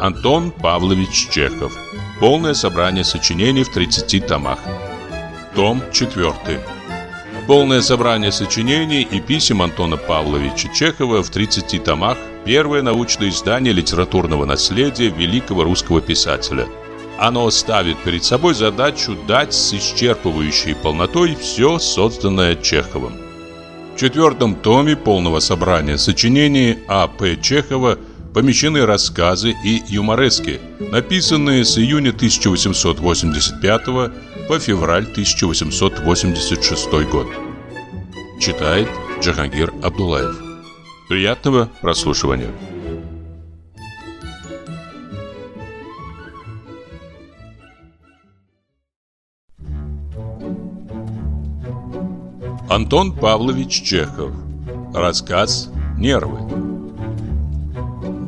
Антон Павлович Чехов. Полное собрание сочинений в 30 томах. Том 4. Полное собрание сочинений и писем Антона Павловича Чехова в 30 томах. Первое научное издание литературного наследия великого русского писателя. Оно ставит перед собой задачу дать с исчерпывающей полнотой все созданное Чеховым. Четвертом томе полного собрания сочинений А.П. Чехова – помещены рассказы и юморески, написанные с июня 1885 по февраль 1886 год. Читает Джахангир Абдулаев. Приятного прослушивания. Антон Павлович Чехов. Рассказ «Нервы».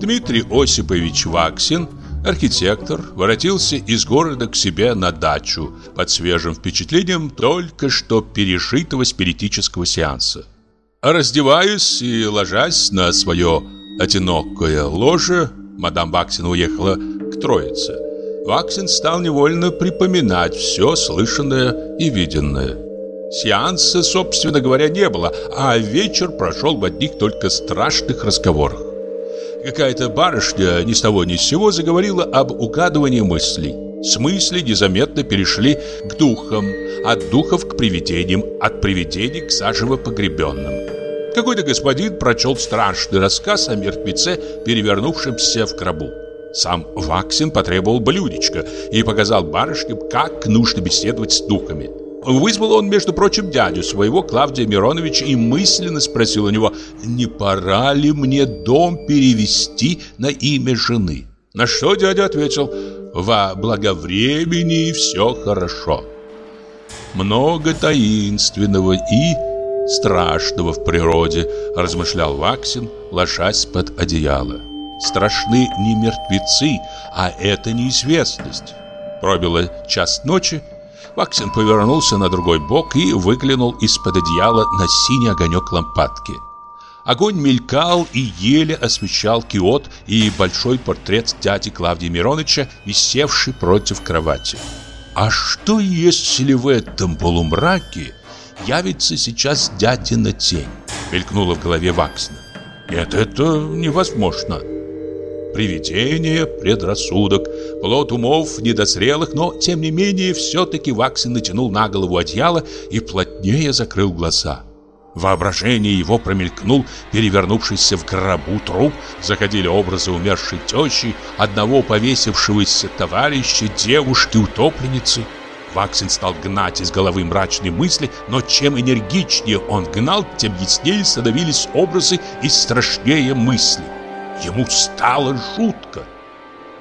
Дмитрий Осипович Ваксин, архитектор, воротился из города к себе на дачу под свежим впечатлением только что пережитого спиритического сеанса. Раздеваясь и ложась на свое одинокое ложе, мадам Ваксин уехала к Троице. Ваксин стал невольно припоминать все слышанное и виденное. Сеанса, собственно говоря, не было, а вечер прошел в одних только страшных разговорах. Какая-то барышня ни с того ни с сего заговорила об угадывании мыслей. С мыслей незаметно перешли к духам, от духов к привидениям, от привидений к заживо погребенным. Какой-то господин прочел страшный рассказ о мертвеце, перевернувшемся в гробу. Сам Ваксин потребовал блюдечко и показал барышням, как нужно беседовать с духами. Вызвал он, между прочим, дядю своего, Клавдия Мироновича, и мысленно спросил у него, не пора ли мне дом перевести на имя жены. На что дядя ответил, во благовремени все хорошо. Много таинственного и страшного в природе, размышлял Ваксин, ложась под одеяло. Страшны не мертвецы, а это неизвестность. Пробило час ночи, Ваксин повернулся на другой бок и выглянул из-под одеяла на синий огонек лампадки. Огонь мелькал и еле освещал киот и большой портрет дяди Клавдия Мироныча, висевший против кровати. А что если в этом полумраке явится сейчас дядина тень? Мелькнула в голове Ваксина. Нет, это невозможно. Привидение, предрассудок, плод умов недозрелых, но, тем не менее, все-таки Ваксин натянул на голову одеяло и плотнее закрыл глаза. Воображение его промелькнул, перевернувшийся в гробу труп, заходили образы умершей тещи, одного повесившегося товарища, девушки-утопленницы. Ваксин стал гнать из головы мрачные мысли, но чем энергичнее он гнал, тем яснее становились образы и страшнее мысли. Ему стало жутко.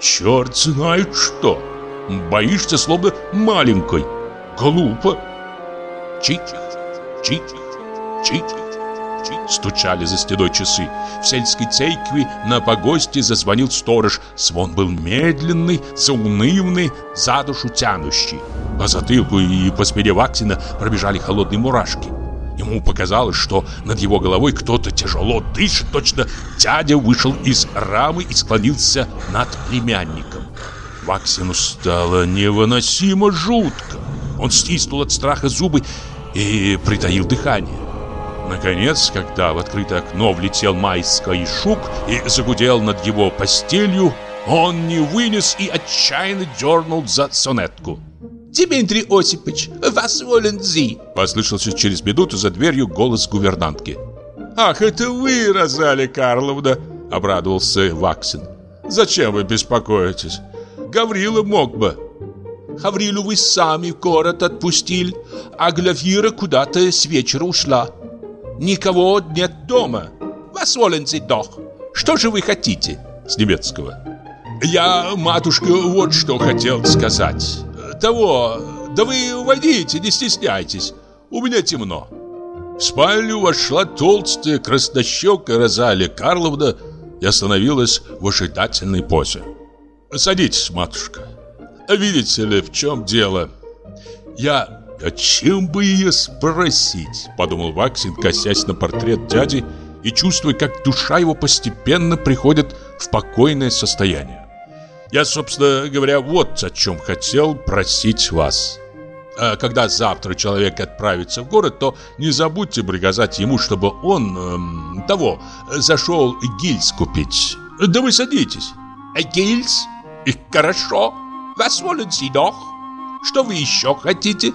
Черт знает что. Боишься, словно маленькой. Глупо. Чик, чик, чик. Стучали за стеной часы. В сельской церкви на погосте зазвонил сторож. Звон был медленный, заунывный, за душу тянущий. По затылку и по спине Ваксина пробежали холодные мурашки. Ему показалось, что над его головой кто-то тяжело дышит, точно дядя вышел из рамы и склонился над племянником. Ваксину стало невыносимо жутко. Он стиснул от страха зубы и притаил дыхание. Наконец, когда в открытое окно влетел майский шук и загудел над его постелью, он не вынес и отчаянно дернул за сонетку. Дмитрий Осипович, вас волен зи!» Послышался через минуту за дверью голос гувернантки. «Ах, это вы, Розалия Карловна!» — обрадовался Ваксин. «Зачем вы беспокоитесь? Гаврила мог бы». «Гаврилу вы сами в город отпустили, а Глафира куда-то с вечера ушла. Никого нет дома. Вас волен зи дох. Что же вы хотите?» С немецкого. «Я, матушка, вот что хотел сказать того, да вы войдите, не стесняйтесь, у меня темно». В спальню вошла толстая краснощекая Розалия Карловна и остановилась в ожидательной позе. «Садитесь, матушка. Видите ли, в чем дело? Я «А чем бы ее спросить?» – подумал Ваксин, косясь на портрет дяди и чувствуя, как душа его постепенно приходит в покойное состояние. «Я, собственно говоря, вот о чем хотел просить вас. А когда завтра человек отправится в город, то не забудьте приказать ему, чтобы он, эм, того, зашел гильз купить. Да вы садитесь». «Гильз? Хорошо. Was wollen Sie noch? Что вы еще хотите?»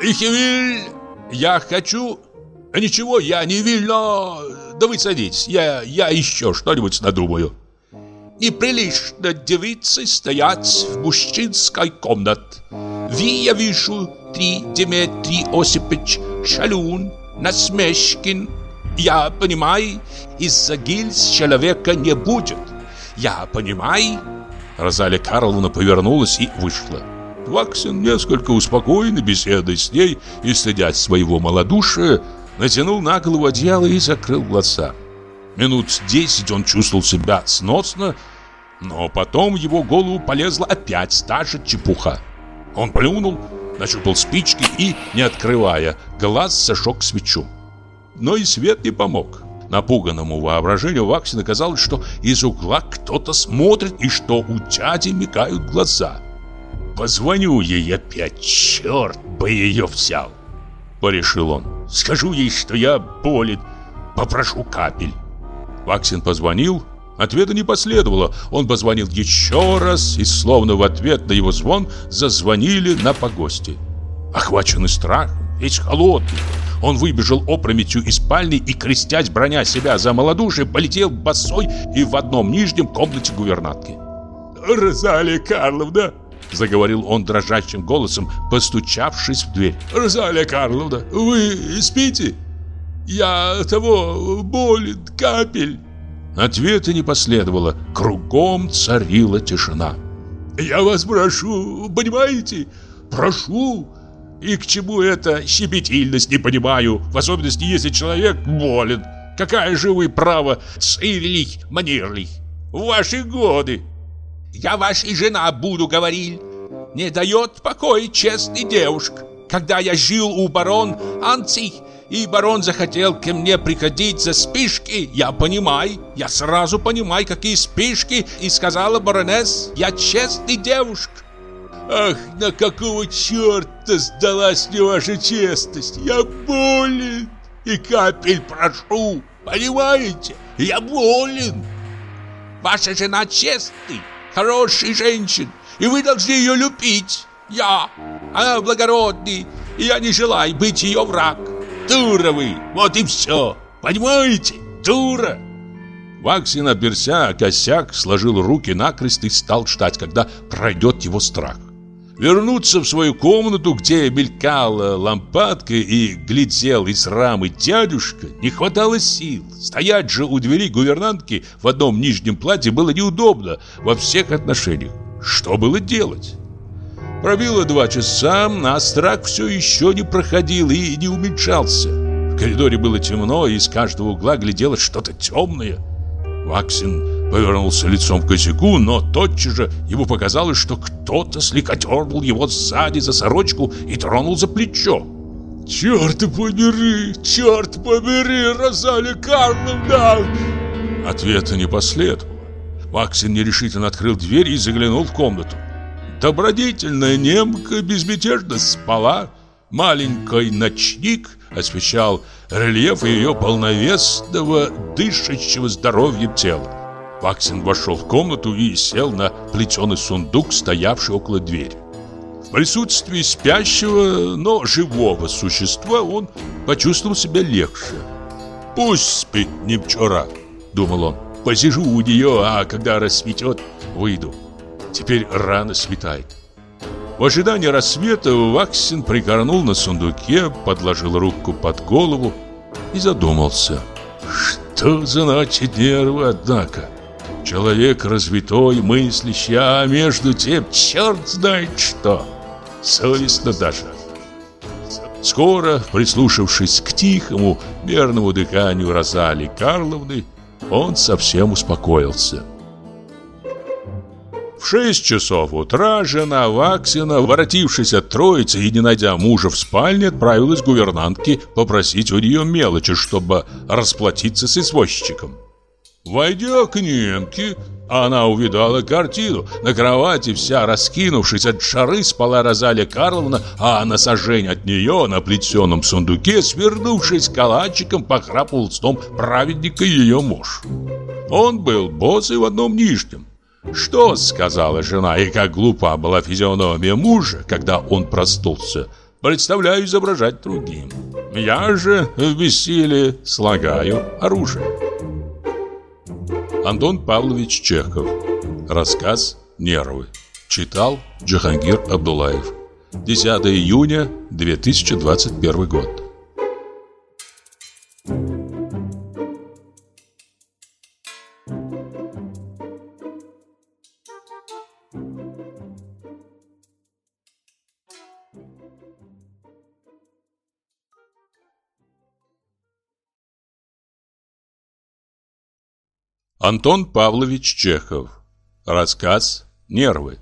Will... Я хочу... Ничего, я не will, но... Да вы садитесь, я, я еще что-нибудь надумаю. Неприлично девицы стоять в мужчинской комнате. Вы, я вижу, три Дмитрий Осипович Шалун, Насмешкин. Я понимаю, из-за гильз человека не будет. Я понимаю. Розалия Карловна повернулась и вышла. Ваксин, несколько успокоенный беседой с ней и стыдясь своего малодушия, натянул на голову одеяло и закрыл глаза. Минут десять он чувствовал себя сносно, но потом в его голову полезла опять та же чепуха. Он плюнул, нащупал спички и, не открывая глаз, зажег свечу. Но и свет не помог. Напуганному воображению Ваксина казалось, что из угла кто-то смотрит и что у дяди мигают глаза. Позвоню ей опять, черт бы ее взял. Порешил он. Скажу ей, что я болен, попрошу капель. Ваксин позвонил, ответа не последовало. Он позвонил еще раз, и словно в ответ на его звон зазвонили на погосте. Охваченный страхом, весь холодный, он выбежал опрометью из спальни и, крестясь, броня себя за малодушие, полетел босой и в одном нижнем комнате гувернантки. «Розалия Карловна!» Заговорил он дрожащим голосом, постучавшись в дверь. «Розалия Карловна, вы спите? Я того болен, капель!» Ответа не последовало. Кругом царила тишина. «Я вас прошу, понимаете? Прошу!» И к чему эта щепетильность, не понимаю, в особенности, если человек болен. Какая же вы право цирlich, манерлих? В ваши годы я вашей жена буду, говорил. Не дает покоя честный девушка. Когда я жил у барон Анцих, и барон захотел ко мне приходить за спишки, я понимаю, я сразу понимаю, какие спишки, и сказала баронесс, я честный девушка. Ах, на какого черта сдалась мне ваша честность? Я болен и капель прошу, понимаете? Я болен. Ваша жена честный, хороший женщин, и вы должны ее любить. Я, она благородный, и я не желаю быть ее враг. Дура вы, вот и все, понимаете, дура. Ваксин оперся, косяк, сложил руки накрест и стал ждать, когда пройдет его страх. Вернуться в свою комнату, где мелькала лампадка и глядел из рамы дядюшка, не хватало сил. Стоять же у двери гувернантки в одном нижнем платье было неудобно во всех отношениях. Что было делать? Пробило два часа, а страх все еще не проходил и не уменьшался. В коридоре было темно, и из каждого угла глядело что-то темное. Ваксин повернулся лицом к косяку, но тотчас же ему показалось, что кто-то слегка дернул его сзади за сорочку и тронул за плечо. «Черт побери! Черт побери, Розалия Карловна!» Ответа не последовало. Ваксин нерешительно открыл дверь и заглянул в комнату. Добродетельная немка безмятежно спала. Маленький ночник освещал рельеф ее полновесного, дышащего здоровьем тела. Ваксин вошел в комнату и сел на плетеный сундук, стоявший около двери. В присутствии спящего, но живого существа он почувствовал себя легче. «Пусть спит Немчора», — думал он. Посижу у нее, а когда рассветет, выйду. Теперь рано светает. В ожидании рассвета Ваксин прикорнул на сундуке, подложил руку под голову и задумался. Что значит нервы, однако? Человек развитой, мыслящий, а между тем черт знает что. Совестно даже. Скоро, прислушавшись к тихому, мерному дыханию Розали Карловны, он совсем успокоился. В шесть часов утра жена Ваксина, воротившись от троицы и не найдя мужа в спальне, отправилась к гувернантке попросить у нее мелочи, чтобы расплатиться с извозчиком. Войдя к немке, она увидала картину. На кровати, вся раскинувшись от шары, спала Розалия Карловна, а на сожжень от нее на плетеном сундуке, свернувшись калачиком, похрапывал сном праведника ее муж. Он был босс и в одном нижнем. «Что?» — сказала жена, и как глупа была физиономия мужа, когда он проснулся. «Представляю изображать другим. Я же в бессилии слагаю оружие». Антон Павлович Чехов. Рассказ «Нервы». Читал Джахангир Абдулаев. 10 июня 2021 год. Антон Павлович Чехов. Рассказ «Нервы».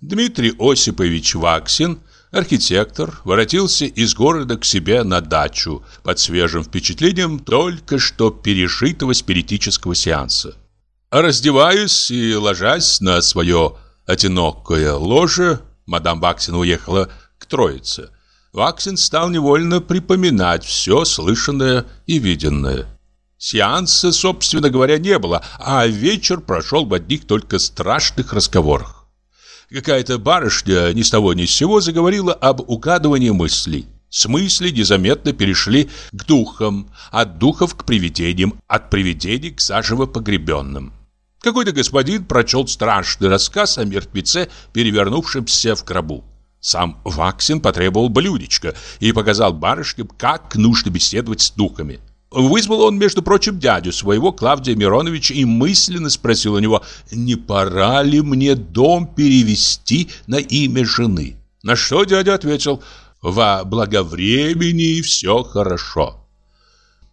Дмитрий Осипович Ваксин, архитектор, воротился из города к себе на дачу под свежим впечатлением только что пережитого спиритического сеанса. Раздеваясь и ложась на свое одинокое ложе, мадам Ваксин уехала к Троице. Ваксин стал невольно припоминать все слышанное и виденное. Сеанса, собственно говоря, не было, а вечер прошел в одних только страшных разговорах. Какая-то барышня ни с того ни с сего заговорила об угадывании мыслей. С мыслей незаметно перешли к духам, от духов к привидениям, от привидений к заживо погребенным. Какой-то господин прочел страшный рассказ о мертвеце, перевернувшемся в гробу. Сам Ваксин потребовал блюдечко и показал барышням, как нужно беседовать с духами. Вызвал он, между прочим, дядю своего, Клавдия Мироновича, и мысленно спросил у него, не пора ли мне дом перевести на имя жены. На что дядя ответил, во благовремени все хорошо.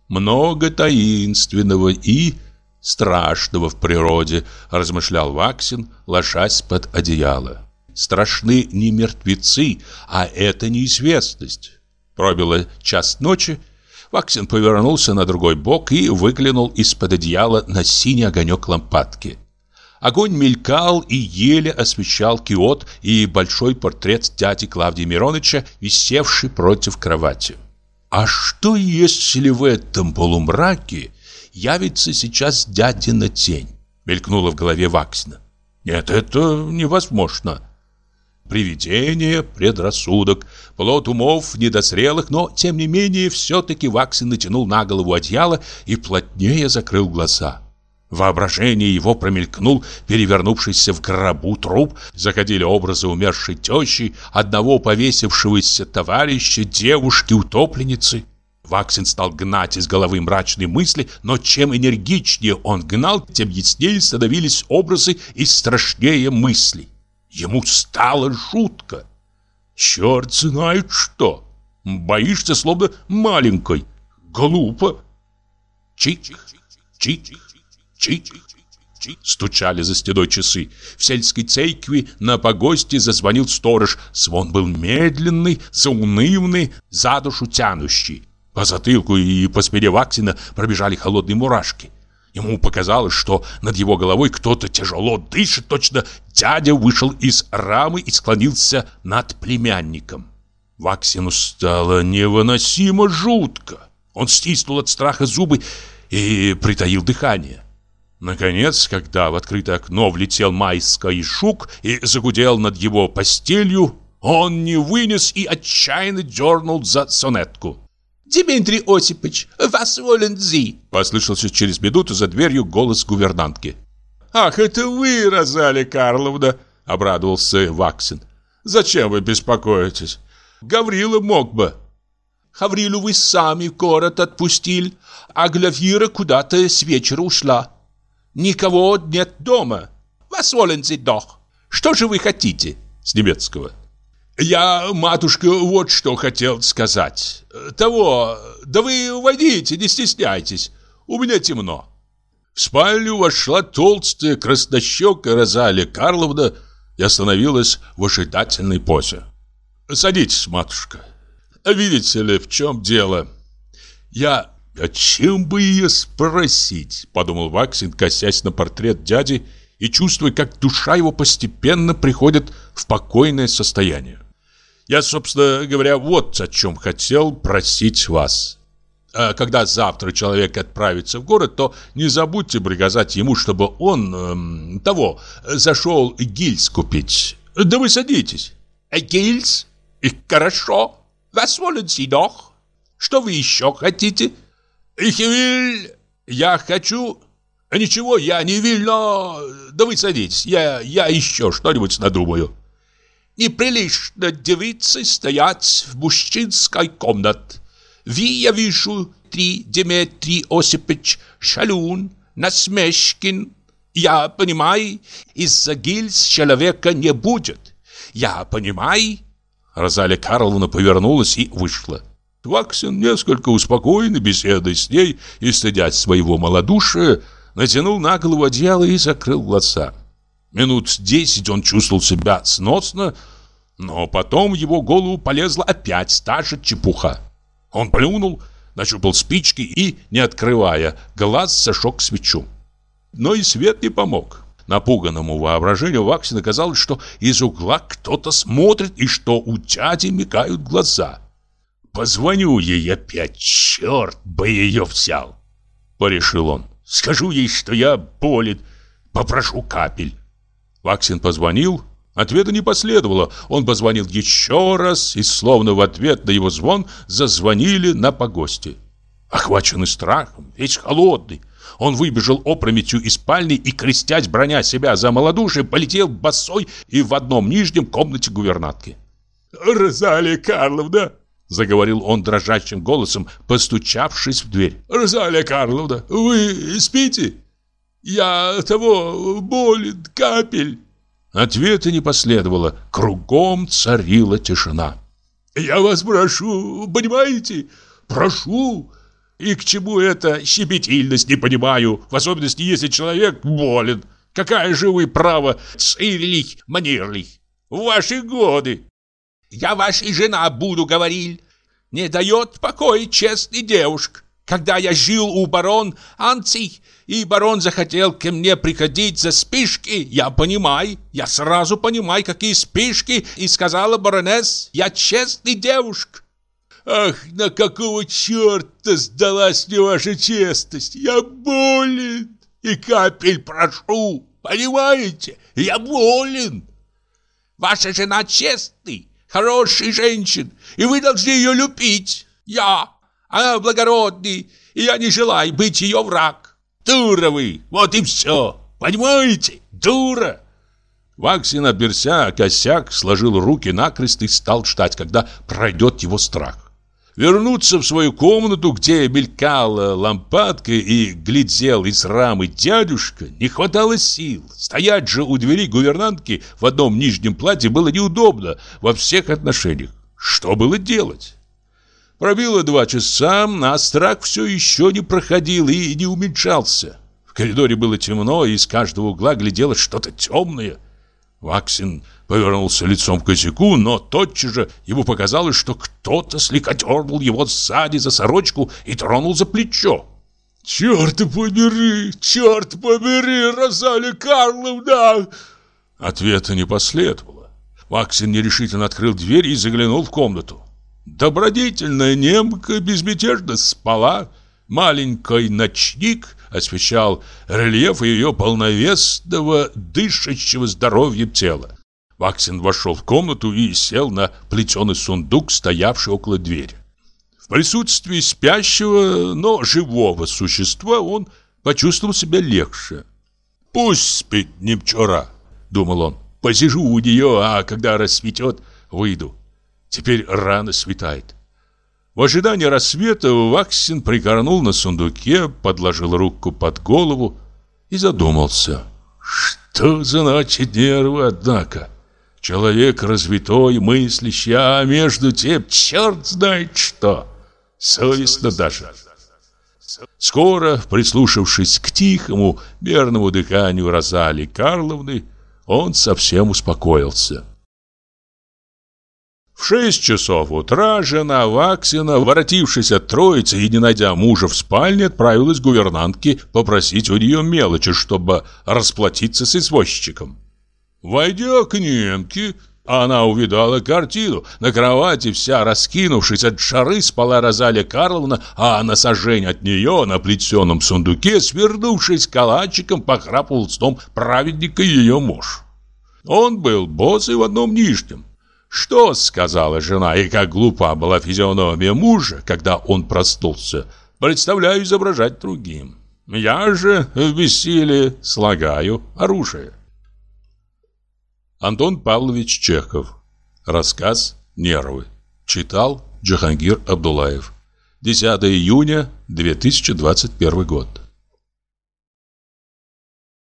Много таинственного и страшного в природе, размышлял Ваксин, ложась под одеяло. Страшны не мертвецы, а это неизвестность. Пробило час ночи, Ваксин повернулся на другой бок и выглянул из-под одеяла на синий огонек лампадки. Огонь мелькал и еле освещал киот и большой портрет дяди Клавдия Мироныча, висевший против кровати. А что, если в этом полумраке явится сейчас дядина тень? Мелькнула в голове Ваксина. Нет, это невозможно. Привидение, предрассудок, плод умов недозрелых, но, тем не менее, все-таки Ваксин натянул на голову одеяло и плотнее закрыл глаза. Воображение его промелькнул перевернувшийся в гробу труп, заходили образы умершей тещи, одного повесившегося товарища, девушки-утопленницы. Ваксин стал гнать из головы мрачные мысли, но чем энергичнее он гнал, тем яснее становились образы и страшнее мысли. Ему стало жутко. Черт знает что. Боишься, словно маленькой. Глупо. Чик, чик, чик, чик. Стучали за стеной часы. В сельской церкви на погосте зазвонил сторож. Звон был медленный, заунывный, за душу тянущий. По затылку и по спине Ваксина пробежали холодные мурашки. Ему показалось, что над его головой кто-то тяжело дышит, точно дядя вышел из рамы и склонился над племянником. Ваксину стало невыносимо жутко. Он стиснул от страха зубы и притаил дыхание. Наконец, когда в открытое окно влетел майский шук и загудел над его постелью, он не вынес и отчаянно дернул за сонетку. «Дмитрий Осипович, вас волен зи!» Послышался через минуту за дверью голос гувернантки. «Ах, это вы, Розалия Карловна!» — обрадовался Ваксин. «Зачем вы беспокоитесь? Гаврила мог бы». «Гаврилу вы сами в город отпустили, а Глафира куда-то с вечера ушла. Никого нет дома. Вас волен зи дох. Что же вы хотите?» С немецкого. «Я, матушка, вот что хотел сказать. Того, да вы войдите, не стесняйтесь. У меня темно». В спальню вошла толстая краснощекая Розалия Карловна и остановилась в ожидательной позе. «Садитесь, матушка. Видите ли, в чем дело? Я... О чем бы ее спросить?» Подумал Ваксин, косясь на портрет дяди и чувствуя, как душа его постепенно приходит в покойное состояние. «Я, собственно говоря, вот о чем хотел просить вас. А когда завтра человек отправится в город, то не забудьте приказать ему, чтобы он эм, того зашел гильз купить. Да вы садитесь. Гильз? Хорошо. Was wollen Sie noch? Что вы еще хотите? Will... Я хочу... Ничего, я не will, но... Да вы садитесь, я, я еще что-нибудь надумаю. Неприлично девицы стоять в мужчинской комнате. Вы, я вижу, три Дмитрий Осипович Шалун, Насмешкин. Я понимаю, из-за гильз человека не будет. Я понимаю. Розалия Карловна повернулась и вышла. Тваксин, несколько успокоенный беседой с ней и стыдясь своего малодушия, натянул на голову одеяло и закрыл глаза. Минут десять он чувствовал себя сносно, но потом в его голову полезла опять та же чепуха. Он плюнул, нащупал спички и, не открывая глаз, зажег свечу. Но и свет не помог. Напуганному воображению Ваксина казалось, что из угла кто-то смотрит и что у дяди мигают глаза. «Позвоню ей опять, черт бы ее взял!» — порешил он. «Скажу ей, что я болен, попрошу капель». Ваксин позвонил, ответа не последовало. Он позвонил еще раз, и словно в ответ на его звон зазвонили на погосте. Охваченный страхом, весь холодный, он выбежал опрометью из спальни и, крестясь, броня себя за малодушие, полетел босой и в одном нижнем комнате гувернатки. «Розалия Карловна!» — заговорил он дрожащим голосом, постучавшись в дверь. «Розалия Карловна, вы спите? Я того болен, капель!» Ответа не последовало. Кругом царила тишина. «Я вас прошу, понимаете? Прошу! И к чему эта щепетильность, не понимаю, в особенности, если человек болен. Какая же вы право цирlich, манерлих, в ваши годы. Я вашей жена буду, говорил. Не дает покоя честный девушка. Когда я жил у барон Анций, и барон захотел ко мне приходить за спишки, я понимаю, я сразу понимаю, какие спишки, и сказала баронесс, я честный девушка. Ах, на какого черта сдалась мне ваша честность? Я болен и капель прошу, понимаете? Я болен. Ваша жена честный, хороший женщин, и вы должны ее любить. Я, она благородный, и я не желаю быть ее враг. Дура вы, вот и все, понимаете? Дура. Ваксин, оберся, косяк, сложил руки накрест и стал ждать, когда пройдет его страх. Вернуться в свою комнату, где мелькала лампадка и глядел из рамы дядюшка, не хватало сил. Стоять же у двери гувернантки в одном нижнем платье было неудобно во всех отношениях. Что было делать? Пробило два часа, а страх все еще не проходил и не уменьшался. В коридоре было темно, и из каждого угла глядело что-то темное. Ваксин повернулся лицом к косяку, но тотчас же ему показалось, что кто-то слегка дернул его сзади за сорочку и тронул за плечо. «Черт побери! Черт побери, Розалия Карловна!» Ответа не последовало. Ваксин нерешительно открыл дверь и заглянул в комнату. Добродетельная немка безмятежно спала. Маленький ночник освещал рельеф ее полновесного, дышащего здоровьем тела. Ваксин вошел в комнату и сел на плетеный сундук, стоявший около двери. В присутствии спящего, но живого существа он почувствовал себя легче. «Пусть спит не вчера», — думал он. «Посижу у нее, а когда рассветет, выйду. Теперь рано светает». В ожидании рассвета Ваксин прикорнул на сундуке, подложил руку под голову и задумался. «Что значит нервы, однако?» Человек развитой, мыслящий, а между тем черт знает что. Совестно даже. Скоро, прислушавшись к тихому, мерному дыханию Розали Карловны, он совсем успокоился. В шесть часов утра жена Ваксина, воротившись от троицы и не найдя мужа в спальне, отправилась к гувернантке попросить у нее мелочи, чтобы расплатиться с извозчиком. Войдя к немке, она увидала картину. На кровати, вся раскинувшись от шары, спала Розалия Карловна, а на сожжень от нее, на плетеном сундуке, свернувшись калачиком, похрапывал сном праведника ее муж. Он был босый в одном нижнем. Что сказала жена, и как глупа была физиономия мужа, когда он проснулся, представляю изображать другим. Я же в бессилии слагаю оружие. Антон Павлович Чехов. Рассказ «Нервы». Читал Джахангир Абдулаев. 10 июня 2021 год.